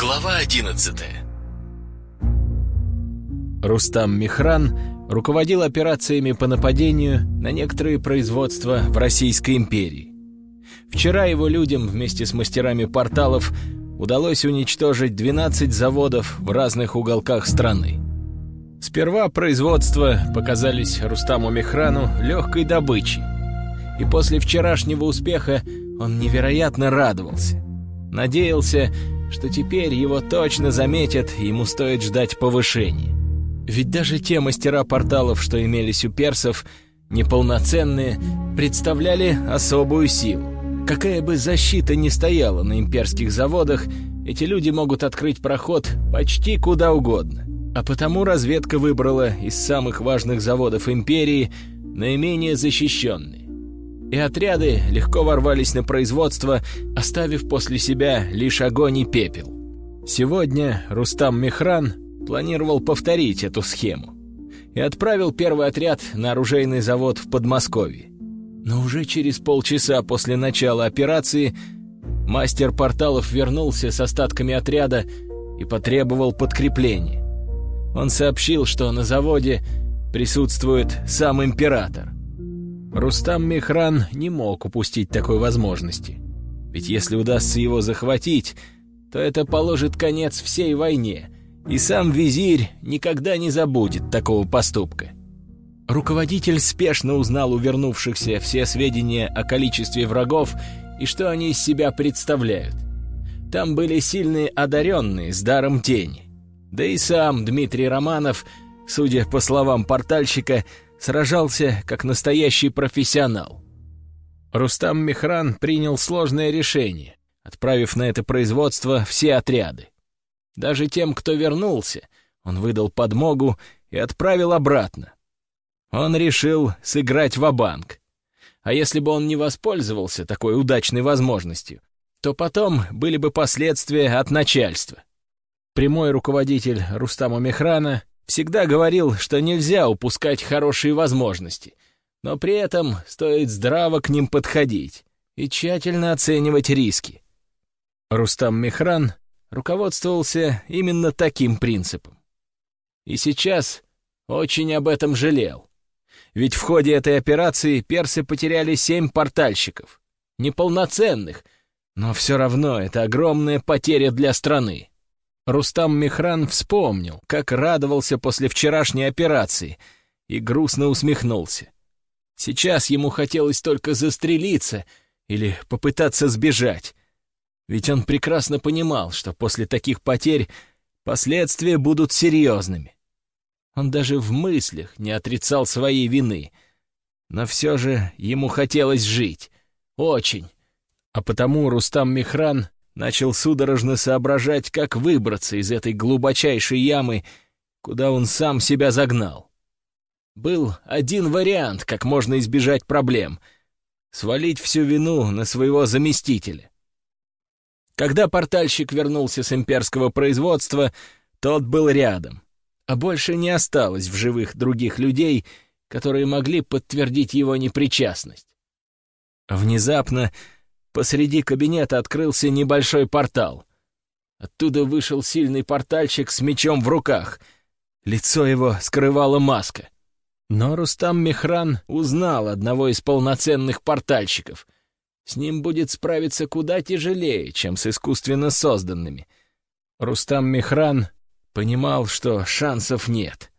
Глава 11 Рустам Михран руководил операциями по нападению на некоторые производства в Российской империи. Вчера его людям вместе с мастерами порталов удалось уничтожить 12 заводов в разных уголках страны. Сперва производства показались Рустаму Михрану легкой добычей, и после вчерашнего успеха он невероятно радовался. Надеялся, что теперь его точно заметят, и ему стоит ждать повышения. Ведь даже те мастера порталов, что имелись у персов, неполноценные, представляли особую силу. Какая бы защита ни стояла на имперских заводах, эти люди могут открыть проход почти куда угодно. А потому разведка выбрала из самых важных заводов империи наименее защищенные. И отряды легко ворвались на производство, оставив после себя лишь огонь и пепел. Сегодня Рустам Мехран планировал повторить эту схему и отправил первый отряд на оружейный завод в Подмосковье. Но уже через полчаса после начала операции мастер порталов вернулся с остатками отряда и потребовал подкрепления. Он сообщил, что на заводе присутствует сам император. Рустам Мехран не мог упустить такой возможности. Ведь если удастся его захватить, то это положит конец всей войне, и сам визирь никогда не забудет такого поступка. Руководитель спешно узнал у вернувшихся все сведения о количестве врагов и что они из себя представляют. Там были сильные одаренные с даром тени. Да и сам Дмитрий Романов, судя по словам портальщика, сражался как настоящий профессионал. Рустам Мехран принял сложное решение, отправив на это производство все отряды. Даже тем, кто вернулся, он выдал подмогу и отправил обратно. Он решил сыграть в банк А если бы он не воспользовался такой удачной возможностью, то потом были бы последствия от начальства. Прямой руководитель Рустама Мехрана всегда говорил, что нельзя упускать хорошие возможности, но при этом стоит здраво к ним подходить и тщательно оценивать риски. Рустам Мехран руководствовался именно таким принципом. И сейчас очень об этом жалел. Ведь в ходе этой операции персы потеряли семь портальщиков. Неполноценных, но все равно это огромная потеря для страны. Рустам Мехран вспомнил, как радовался после вчерашней операции, и грустно усмехнулся. Сейчас ему хотелось только застрелиться или попытаться сбежать. Ведь он прекрасно понимал, что после таких потерь последствия будут серьезными. Он даже в мыслях не отрицал своей вины. Но все же ему хотелось жить. Очень. А потому Рустам Михран начал судорожно соображать, как выбраться из этой глубочайшей ямы, куда он сам себя загнал. Был один вариант, как можно избежать проблем — свалить всю вину на своего заместителя. Когда портальщик вернулся с имперского производства, тот был рядом а больше не осталось в живых других людей, которые могли подтвердить его непричастность. Внезапно посреди кабинета открылся небольшой портал. Оттуда вышел сильный портальщик с мечом в руках. Лицо его скрывала маска. Но Рустам Мехран узнал одного из полноценных портальщиков. С ним будет справиться куда тяжелее, чем с искусственно созданными. Рустам Мехран Понимал, что шансов нет.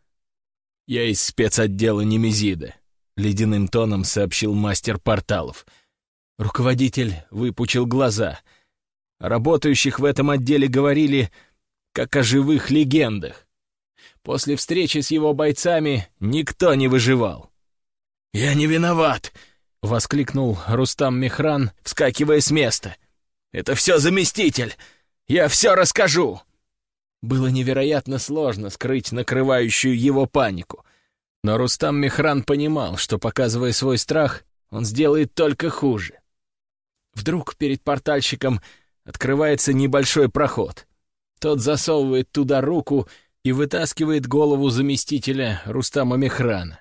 «Я из спецотдела Немезида», — ледяным тоном сообщил мастер порталов. Руководитель выпучил глаза. работающих в этом отделе говорили, как о живых легендах. После встречи с его бойцами никто не выживал. «Я не виноват!» — воскликнул Рустам Мехран, вскакивая с места. «Это все заместитель! Я все расскажу!» Было невероятно сложно скрыть накрывающую его панику. Но Рустам Мехран понимал, что, показывая свой страх, он сделает только хуже. Вдруг перед портальщиком открывается небольшой проход. Тот засовывает туда руку и вытаскивает голову заместителя Рустама Мехрана.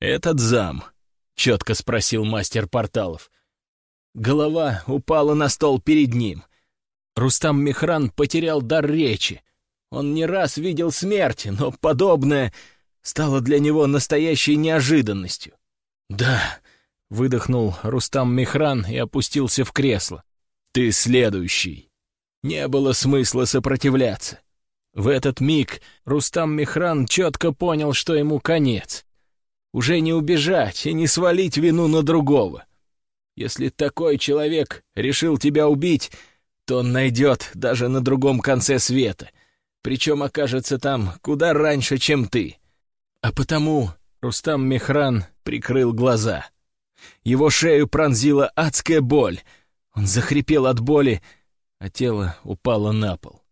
«Этот зам?» — четко спросил мастер порталов. Голова упала на стол перед ним. Рустам Мехран потерял дар речи. Он не раз видел смерть, но подобное стало для него настоящей неожиданностью. «Да», — выдохнул Рустам Мехран и опустился в кресло. «Ты следующий». Не было смысла сопротивляться. В этот миг Рустам Мехран четко понял, что ему конец. Уже не убежать и не свалить вину на другого. Если такой человек решил тебя убить, то он найдет даже на другом конце света, причем окажется там куда раньше, чем ты. А потому Рустам Мехран прикрыл глаза. Его шею пронзила адская боль. Он захрипел от боли, а тело упало на пол.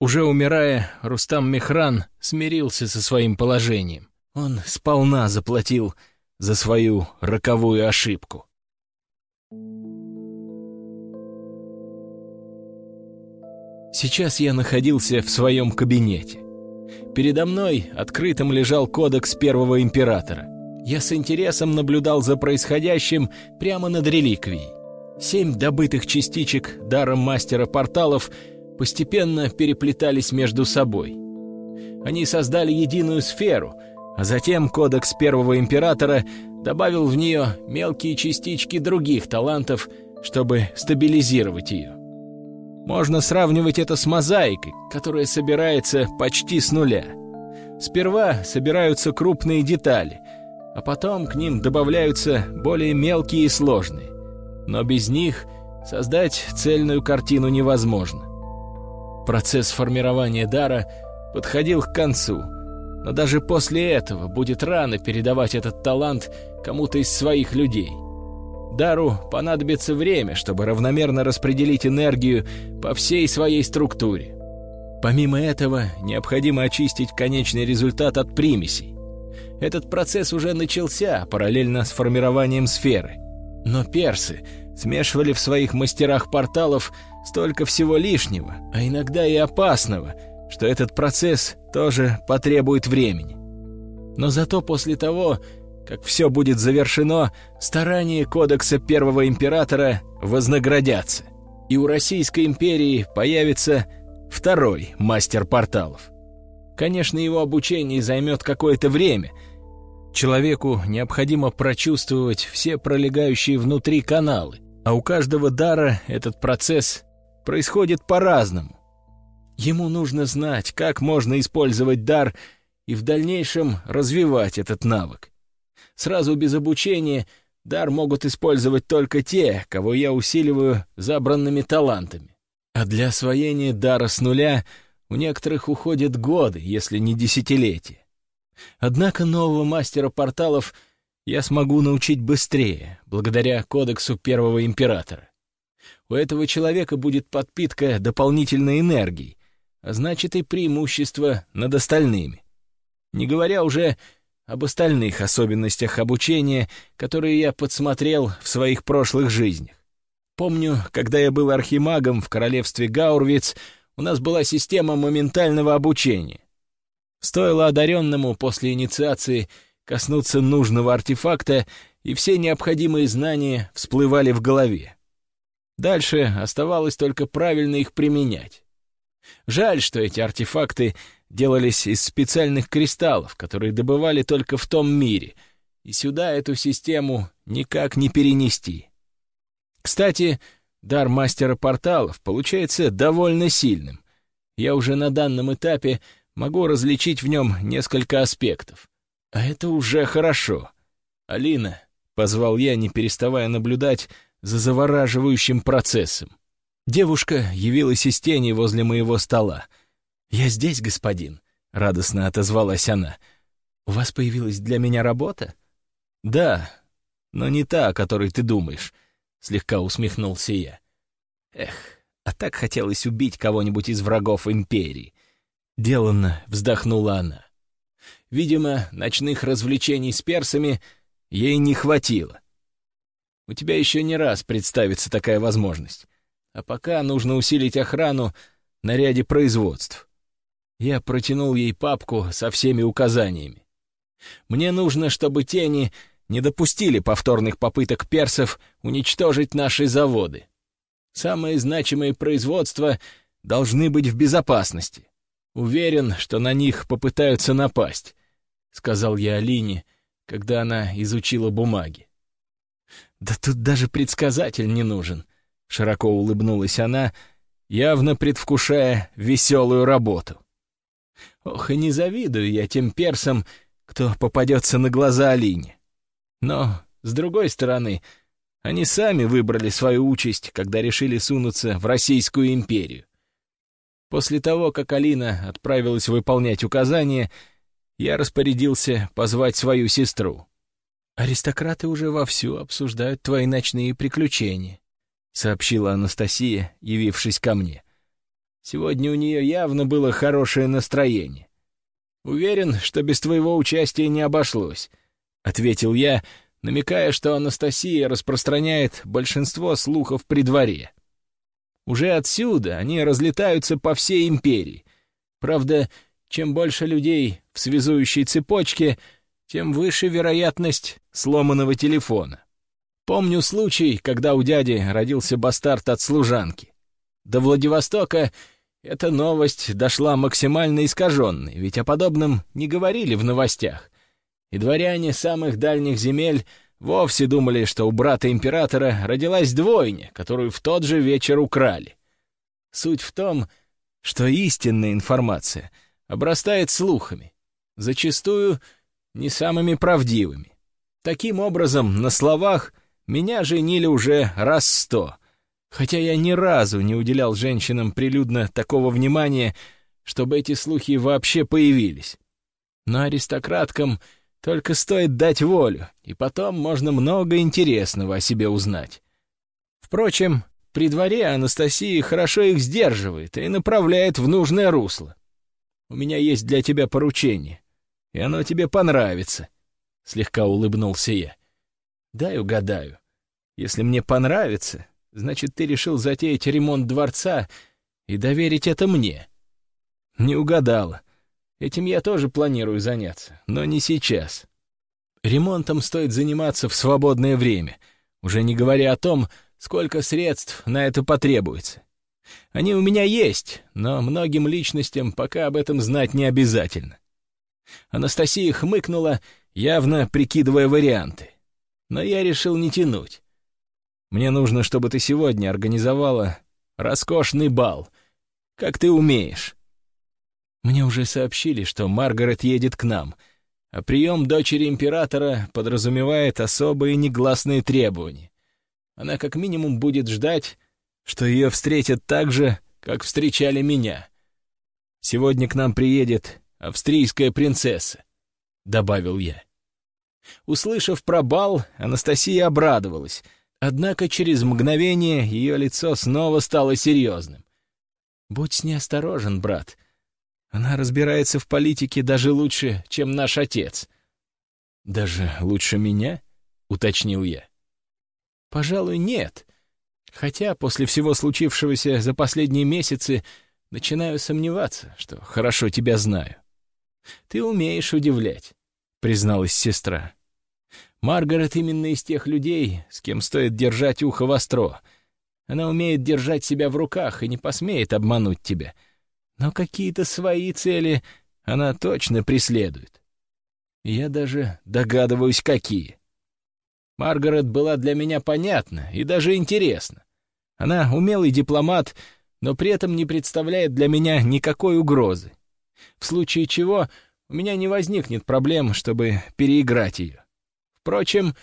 Уже умирая, Рустам Мехран смирился со своим положением. Он сполна заплатил за свою роковую ошибку. Сейчас я находился в своем кабинете. Передо мной открытым лежал кодекс первого императора. Я с интересом наблюдал за происходящим прямо над реликвией. Семь добытых частичек даром мастера порталов постепенно переплетались между собой. Они создали единую сферу, а затем кодекс первого императора добавил в нее мелкие частички других талантов, чтобы стабилизировать ее. Можно сравнивать это с мозаикой, которая собирается почти с нуля. Сперва собираются крупные детали, а потом к ним добавляются более мелкие и сложные. Но без них создать цельную картину невозможно. Процесс формирования дара подходил к концу, но даже после этого будет рано передавать этот талант кому-то из своих людей — Дару понадобится время, чтобы равномерно распределить энергию по всей своей структуре. Помимо этого, необходимо очистить конечный результат от примесей. Этот процесс уже начался параллельно с формированием сферы. Но персы смешивали в своих мастерах порталов столько всего лишнего, а иногда и опасного, что этот процесс тоже потребует времени. Но зато после того, как все будет завершено, старания Кодекса Первого Императора вознаградятся, и у Российской империи появится второй мастер порталов. Конечно, его обучение займет какое-то время. Человеку необходимо прочувствовать все пролегающие внутри каналы, а у каждого дара этот процесс происходит по-разному. Ему нужно знать, как можно использовать дар и в дальнейшем развивать этот навык. Сразу без обучения дар могут использовать только те, кого я усиливаю забранными талантами. А для освоения дара с нуля у некоторых уходят годы, если не десятилетия. Однако нового мастера порталов я смогу научить быстрее, благодаря кодексу первого императора. У этого человека будет подпитка дополнительной энергией, а значит и преимущество над остальными. Не говоря уже об остальных особенностях обучения, которые я подсмотрел в своих прошлых жизнях. Помню, когда я был архимагом в королевстве Гаурвиц, у нас была система моментального обучения. Стоило одаренному после инициации коснуться нужного артефакта, и все необходимые знания всплывали в голове. Дальше оставалось только правильно их применять. Жаль, что эти артефакты делались из специальных кристаллов, которые добывали только в том мире, и сюда эту систему никак не перенести. Кстати, дар мастера порталов получается довольно сильным. Я уже на данном этапе могу различить в нем несколько аспектов. А это уже хорошо. «Алина», — позвал я, не переставая наблюдать за завораживающим процессом. Девушка явилась из тени возле моего стола — «Я здесь, господин», — радостно отозвалась она. «У вас появилась для меня работа?» «Да, но не та, о которой ты думаешь», — слегка усмехнулся я. «Эх, а так хотелось убить кого-нибудь из врагов Империи». Деланно вздохнула она. Видимо, ночных развлечений с персами ей не хватило. У тебя еще не раз представится такая возможность. А пока нужно усилить охрану на ряде производств. Я протянул ей папку со всеми указаниями. Мне нужно, чтобы тени не допустили повторных попыток персов уничтожить наши заводы. Самые значимые производства должны быть в безопасности. Уверен, что на них попытаются напасть», — сказал я Алине, когда она изучила бумаги. «Да тут даже предсказатель не нужен», — широко улыбнулась она, явно предвкушая веселую работу. «Ох, и не завидую я тем персам, кто попадется на глаза Алине. Но, с другой стороны, они сами выбрали свою участь, когда решили сунуться в Российскую империю. После того, как Алина отправилась выполнять указания, я распорядился позвать свою сестру. «Аристократы уже вовсю обсуждают твои ночные приключения», — сообщила Анастасия, явившись ко мне. Сегодня у нее явно было хорошее настроение. «Уверен, что без твоего участия не обошлось», — ответил я, намекая, что Анастасия распространяет большинство слухов при дворе. Уже отсюда они разлетаются по всей империи. Правда, чем больше людей в связующей цепочке, тем выше вероятность сломанного телефона. Помню случай, когда у дяди родился бастард от служанки. До Владивостока эта новость дошла максимально искаженной, ведь о подобном не говорили в новостях. И дворяне самых дальних земель вовсе думали, что у брата императора родилась двойня, которую в тот же вечер украли. Суть в том, что истинная информация обрастает слухами, зачастую не самыми правдивыми. Таким образом, на словах меня женили уже раз сто, хотя я ни разу не уделял женщинам прилюдно такого внимания, чтобы эти слухи вообще появились. Но аристократкам только стоит дать волю, и потом можно много интересного о себе узнать. Впрочем, при дворе Анастасия хорошо их сдерживает и направляет в нужное русло. У меня есть для тебя поручение, и оно тебе понравится», — слегка улыбнулся я. «Дай угадаю. Если мне понравится, значит, ты решил затеять ремонт дворца и доверить это мне». «Не угадала. Этим я тоже планирую заняться, но не сейчас. Ремонтом стоит заниматься в свободное время, уже не говоря о том, сколько средств на это потребуется. Они у меня есть, но многим личностям пока об этом знать не обязательно. Анастасия хмыкнула, явно прикидывая варианты. Но я решил не тянуть. Мне нужно, чтобы ты сегодня организовала роскошный бал, как ты умеешь. Мне уже сообщили, что Маргарет едет к нам, а прием дочери императора подразумевает особые негласные требования. Она как минимум будет ждать, что ее встретят так же, как встречали меня. Сегодня к нам приедет австрийская принцесса», — добавил я. Услышав про бал, Анастасия обрадовалась, однако через мгновение ее лицо снова стало серьезным. «Будь с ней осторожен, брат», она разбирается в политике даже лучше, чем наш отец. Даже лучше меня? Уточнил я. Пожалуй, нет. Хотя после всего случившегося за последние месяцы начинаю сомневаться, что хорошо тебя знаю. Ты умеешь удивлять, призналась сестра. Маргарет именно из тех людей, с кем стоит держать ухо востро. Она умеет держать себя в руках и не посмеет обмануть тебя — но какие-то свои цели она точно преследует. Я даже догадываюсь, какие. Маргарет была для меня понятна и даже интересна. Она умелый дипломат, но при этом не представляет для меня никакой угрозы. В случае чего у меня не возникнет проблем, чтобы переиграть ее. Впрочем,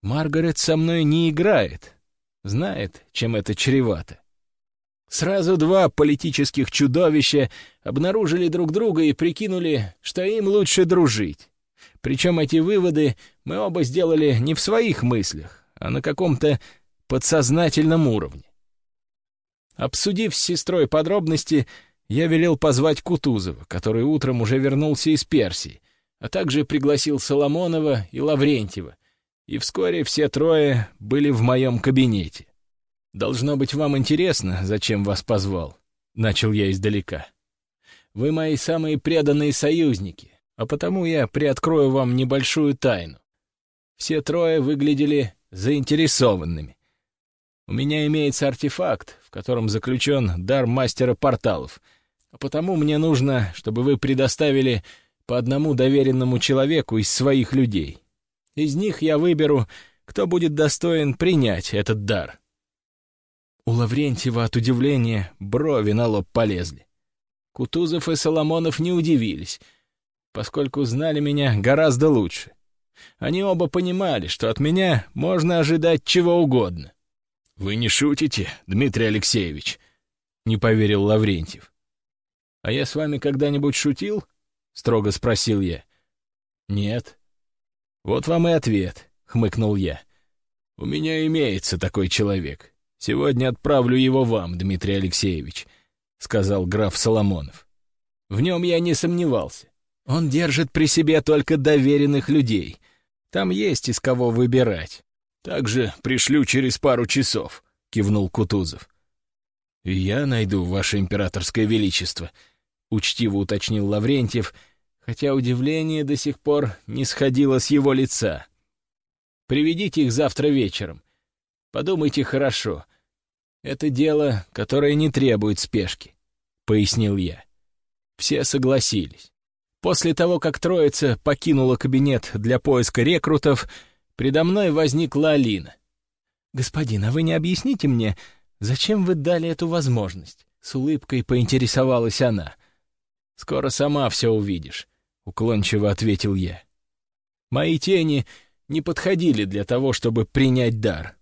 Маргарет со мной не играет, знает, чем это чревато. Сразу два политических чудовища обнаружили друг друга и прикинули, что им лучше дружить. Причем эти выводы мы оба сделали не в своих мыслях, а на каком-то подсознательном уровне. Обсудив с сестрой подробности, я велел позвать Кутузова, который утром уже вернулся из Персии, а также пригласил Соломонова и Лаврентьева, и вскоре все трое были в моем кабинете. «Должно быть вам интересно, зачем вас позвал», — начал я издалека. «Вы мои самые преданные союзники, а потому я приоткрою вам небольшую тайну. Все трое выглядели заинтересованными. У меня имеется артефакт, в котором заключен дар мастера порталов, а потому мне нужно, чтобы вы предоставили по одному доверенному человеку из своих людей. Из них я выберу, кто будет достоин принять этот дар». У Лаврентьева от удивления брови на лоб полезли. Кутузов и Соломонов не удивились, поскольку знали меня гораздо лучше. Они оба понимали, что от меня можно ожидать чего угодно. «Вы не шутите, Дмитрий Алексеевич?» — не поверил Лаврентьев. «А я с вами когда-нибудь шутил?» — строго спросил я. «Нет». «Вот вам и ответ», — хмыкнул я. «У меня имеется такой человек. Сегодня отправлю его вам, Дмитрий Алексеевич», — сказал граф Соломонов. В нем я не сомневался. Он держит при себе только доверенных людей. Там есть из кого выбирать. «Также пришлю через пару часов», — кивнул Кутузов. я найду ваше императорское величество», — учтиво уточнил Лаврентьев, хотя удивление до сих пор не сходило с его лица. «Приведите их завтра вечером. Подумайте хорошо. Это дело, которое не требует спешки», — пояснил я. Все согласились. После того, как троица покинула кабинет для поиска рекрутов, Предо мной возникла Алина. «Господин, а вы не объясните мне, зачем вы дали эту возможность?» С улыбкой поинтересовалась она. «Скоро сама все увидишь», — уклончиво ответил я. Мои тени не подходили для того, чтобы принять дар.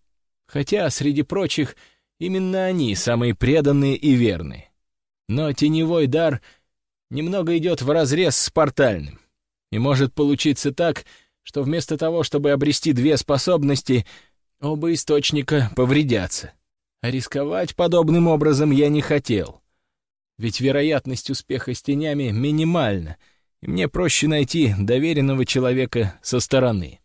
Хотя, среди прочих, именно они самые преданные и верные. Но теневой дар немного идет вразрез с портальным. И может получиться так, что вместо того, чтобы обрести две способности, оба источника повредятся. А рисковать подобным образом я не хотел. Ведь вероятность успеха с тенями минимальна, и мне проще найти доверенного человека со стороны.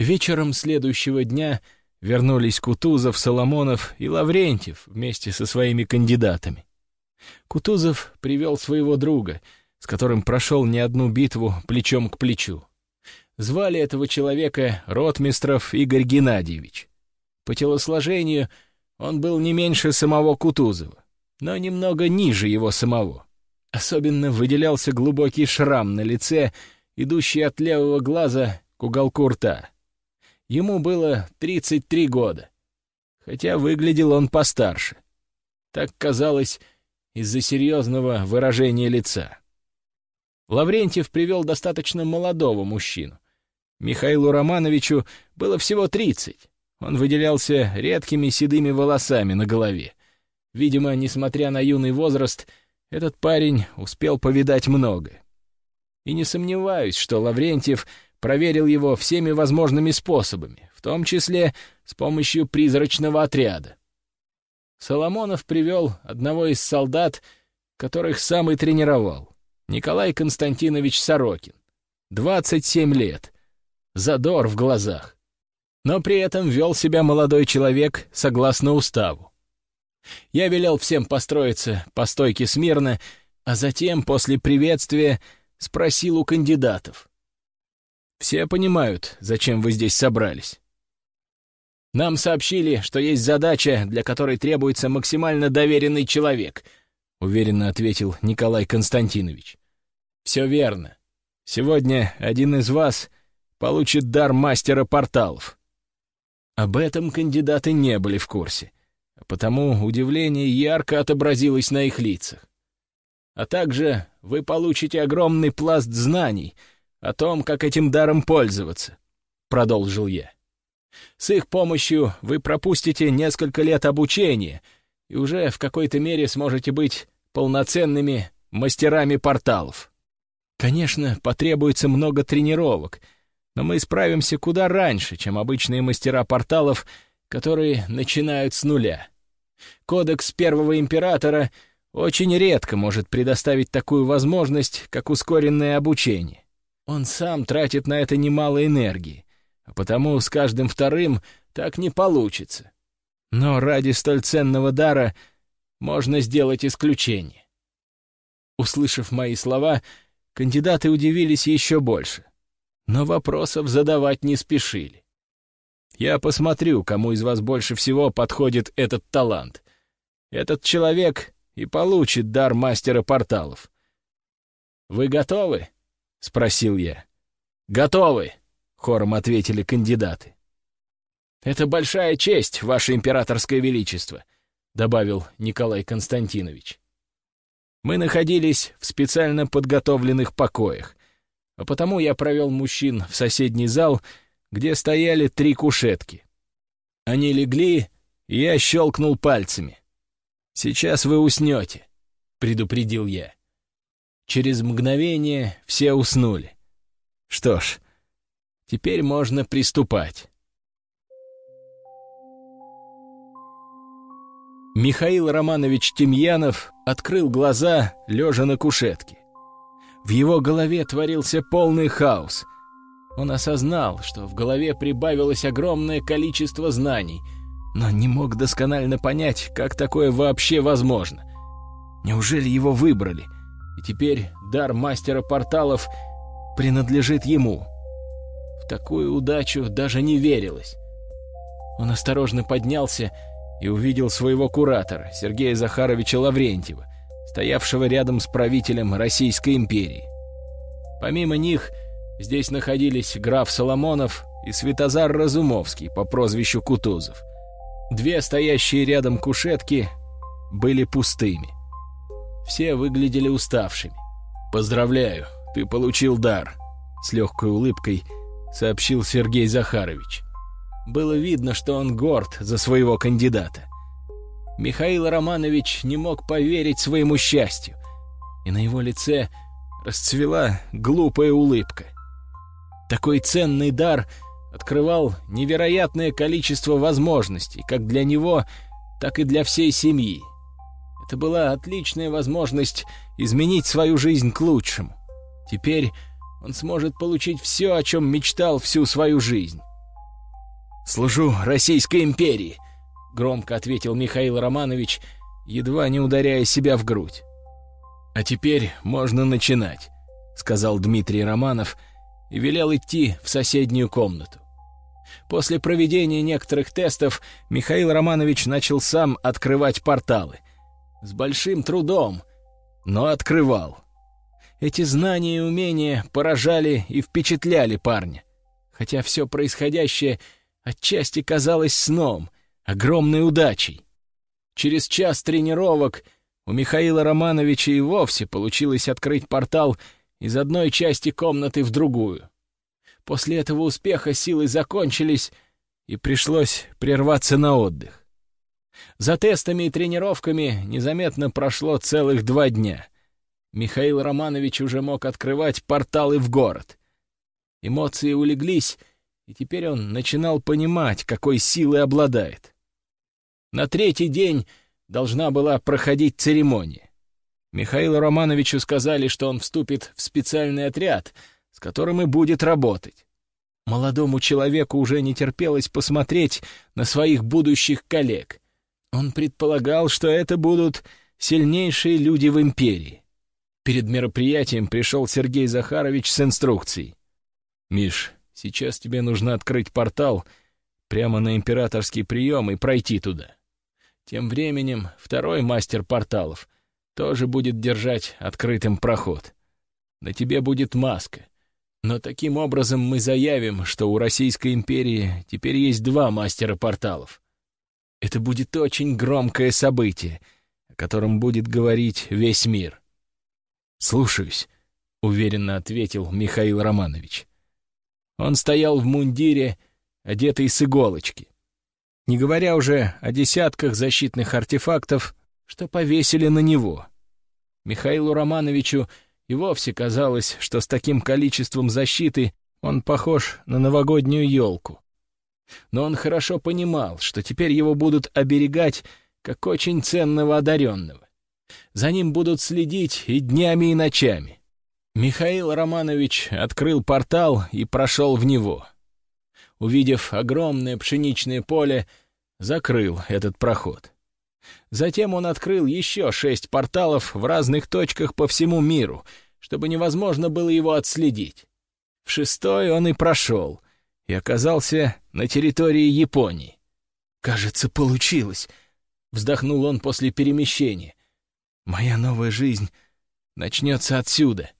Вечером следующего дня вернулись Кутузов, Соломонов и Лаврентьев вместе со своими кандидатами. Кутузов привел своего друга, с которым прошел не одну битву плечом к плечу. Звали этого человека Ротмистров Игорь Геннадьевич. По телосложению он был не меньше самого Кутузова, но немного ниже его самого. Особенно выделялся глубокий шрам на лице, идущий от левого глаза к уголку рта. Ему было 33 года, хотя выглядел он постарше. Так казалось из-за серьезного выражения лица. Лаврентьев привел достаточно молодого мужчину, Михаилу Романовичу было всего тридцать. Он выделялся редкими седыми волосами на голове. Видимо, несмотря на юный возраст, этот парень успел повидать много. И не сомневаюсь, что Лаврентьев проверил его всеми возможными способами, в том числе с помощью призрачного отряда. Соломонов привел одного из солдат, которых сам и тренировал, Николай Константинович Сорокин. 27 лет задор в глазах. Но при этом вел себя молодой человек согласно уставу. Я велел всем построиться по стойке смирно, а затем, после приветствия, спросил у кандидатов. «Все понимают, зачем вы здесь собрались?» «Нам сообщили, что есть задача, для которой требуется максимально доверенный человек», — уверенно ответил Николай Константинович. «Все верно. Сегодня один из вас получит дар мастера порталов. Об этом кандидаты не были в курсе, а потому удивление ярко отобразилось на их лицах. А также вы получите огромный пласт знаний о том, как этим даром пользоваться, — продолжил я. С их помощью вы пропустите несколько лет обучения и уже в какой-то мере сможете быть полноценными мастерами порталов. Конечно, потребуется много тренировок — но мы справимся куда раньше, чем обычные мастера порталов, которые начинают с нуля. Кодекс Первого Императора очень редко может предоставить такую возможность, как ускоренное обучение. Он сам тратит на это немало энергии, а потому с каждым вторым так не получится. Но ради столь ценного дара можно сделать исключение. Услышав мои слова, кандидаты удивились еще больше но вопросов задавать не спешили. Я посмотрю, кому из вас больше всего подходит этот талант. Этот человек и получит дар мастера порталов. «Вы готовы?» — спросил я. «Готовы!» — хором ответили кандидаты. «Это большая честь, Ваше Императорское Величество», — добавил Николай Константинович. Мы находились в специально подготовленных покоях, а потому я провел мужчин в соседний зал, где стояли три кушетки. Они легли, и я щелкнул пальцами. «Сейчас вы уснете», — предупредил я. Через мгновение все уснули. Что ж, теперь можно приступать. Михаил Романович Тимьянов открыл глаза, лежа на кушетке. В его голове творился полный хаос. Он осознал, что в голове прибавилось огромное количество знаний, но не мог досконально понять, как такое вообще возможно. Неужели его выбрали, и теперь дар мастера порталов принадлежит ему? В такую удачу даже не верилось. Он осторожно поднялся и увидел своего куратора, Сергея Захаровича Лаврентьева, стоявшего рядом с правителем Российской империи. Помимо них, здесь находились граф Соломонов и Святозар Разумовский по прозвищу Кутузов. Две стоящие рядом кушетки были пустыми. Все выглядели уставшими. «Поздравляю, ты получил дар», — с легкой улыбкой сообщил Сергей Захарович. Было видно, что он горд за своего кандидата. Михаил Романович не мог поверить своему счастью, и на его лице расцвела глупая улыбка. Такой ценный дар открывал невероятное количество возможностей, как для него, так и для всей семьи. Это была отличная возможность изменить свою жизнь к лучшему. Теперь он сможет получить все, о чем мечтал всю свою жизнь. «Служу Российской империи», — громко ответил Михаил Романович, едва не ударяя себя в грудь. «А теперь можно начинать», — сказал Дмитрий Романов и велел идти в соседнюю комнату. После проведения некоторых тестов Михаил Романович начал сам открывать порталы. С большим трудом, но открывал. Эти знания и умения поражали и впечатляли парня, хотя все происходящее — отчасти казалось сном, огромной удачей. Через час тренировок у Михаила Романовича и вовсе получилось открыть портал из одной части комнаты в другую. После этого успеха силы закончились, и пришлось прерваться на отдых. За тестами и тренировками незаметно прошло целых два дня. Михаил Романович уже мог открывать порталы в город. Эмоции улеглись, и теперь он начинал понимать, какой силой обладает. На третий день должна была проходить церемония. Михаилу Романовичу сказали, что он вступит в специальный отряд, с которым и будет работать. Молодому человеку уже не терпелось посмотреть на своих будущих коллег. Он предполагал, что это будут сильнейшие люди в империи. Перед мероприятием пришел Сергей Захарович с инструкцией. «Миш, Сейчас тебе нужно открыть портал прямо на императорский прием и пройти туда. Тем временем второй мастер порталов тоже будет держать открытым проход. На тебе будет маска. Но таким образом мы заявим, что у Российской империи теперь есть два мастера порталов. Это будет очень громкое событие, о котором будет говорить весь мир. «Слушаюсь», — уверенно ответил Михаил Романович. Он стоял в мундире, одетый с иголочки. Не говоря уже о десятках защитных артефактов, что повесили на него. Михаилу Романовичу и вовсе казалось, что с таким количеством защиты он похож на новогоднюю елку. Но он хорошо понимал, что теперь его будут оберегать как очень ценного одаренного. За ним будут следить и днями, и ночами. Михаил Романович открыл портал и прошел в него. Увидев огромное пшеничное поле, закрыл этот проход. Затем он открыл еще шесть порталов в разных точках по всему миру, чтобы невозможно было его отследить. В шестой он и прошел, и оказался на территории Японии. «Кажется, получилось», — вздохнул он после перемещения. «Моя новая жизнь начнется отсюда».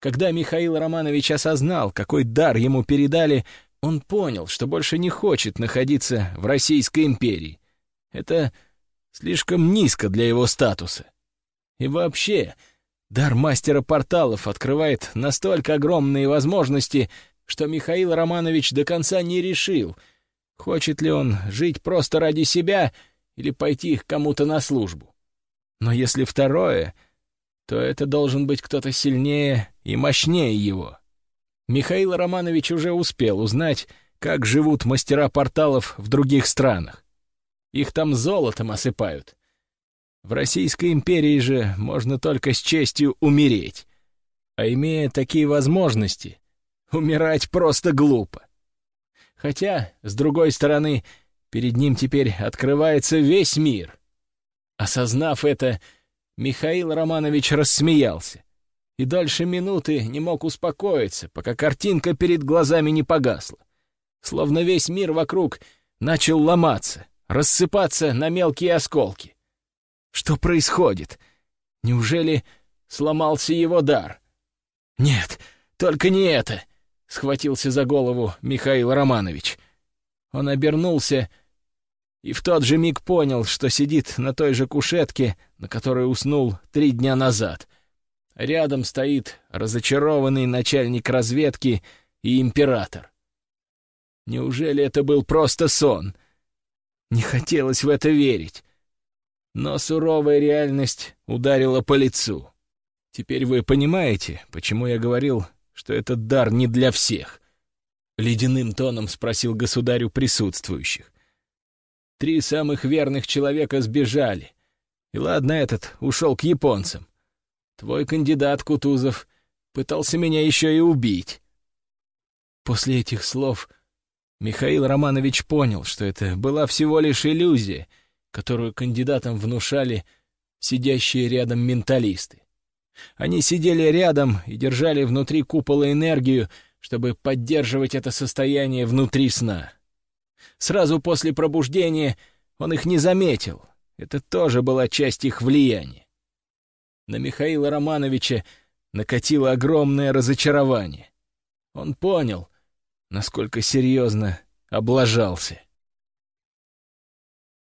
Когда Михаил Романович осознал, какой дар ему передали, он понял, что больше не хочет находиться в Российской империи. Это слишком низко для его статуса. И вообще, дар мастера порталов открывает настолько огромные возможности, что Михаил Романович до конца не решил, хочет ли он жить просто ради себя или пойти к кому-то на службу. Но если второе, то это должен быть кто-то сильнее и мощнее его. Михаил Романович уже успел узнать, как живут мастера порталов в других странах. Их там золотом осыпают. В Российской империи же можно только с честью умереть. А имея такие возможности, Умирать просто глупо. Хотя, с другой стороны, перед ним теперь открывается весь мир. Осознав это, Михаил Романович рассмеялся и дальше минуты не мог успокоиться, пока картинка перед глазами не погасла. Словно весь мир вокруг начал ломаться, рассыпаться на мелкие осколки. Что происходит? Неужели сломался его дар? Нет, только не это. Схватился за голову Михаил Романович. Он обернулся и в тот же миг понял, что сидит на той же кушетке, на которой уснул три дня назад. Рядом стоит разочарованный начальник разведки и император. Неужели это был просто сон? Не хотелось в это верить. Но суровая реальность ударила по лицу. Теперь вы понимаете, почему я говорил, что этот дар не для всех? Ледяным тоном спросил государю присутствующих. Три самых верных человека сбежали. И ладно, этот ушел к японцам. Твой кандидат, Кутузов, пытался меня еще и убить. После этих слов Михаил Романович понял, что это была всего лишь иллюзия, которую кандидатам внушали сидящие рядом менталисты. Они сидели рядом и держали внутри купола энергию, чтобы поддерживать это состояние внутри сна. Сразу после пробуждения он их не заметил. Это тоже была часть их влияния. На Михаила Романовича накатило огромное разочарование. Он понял, насколько серьезно облажался.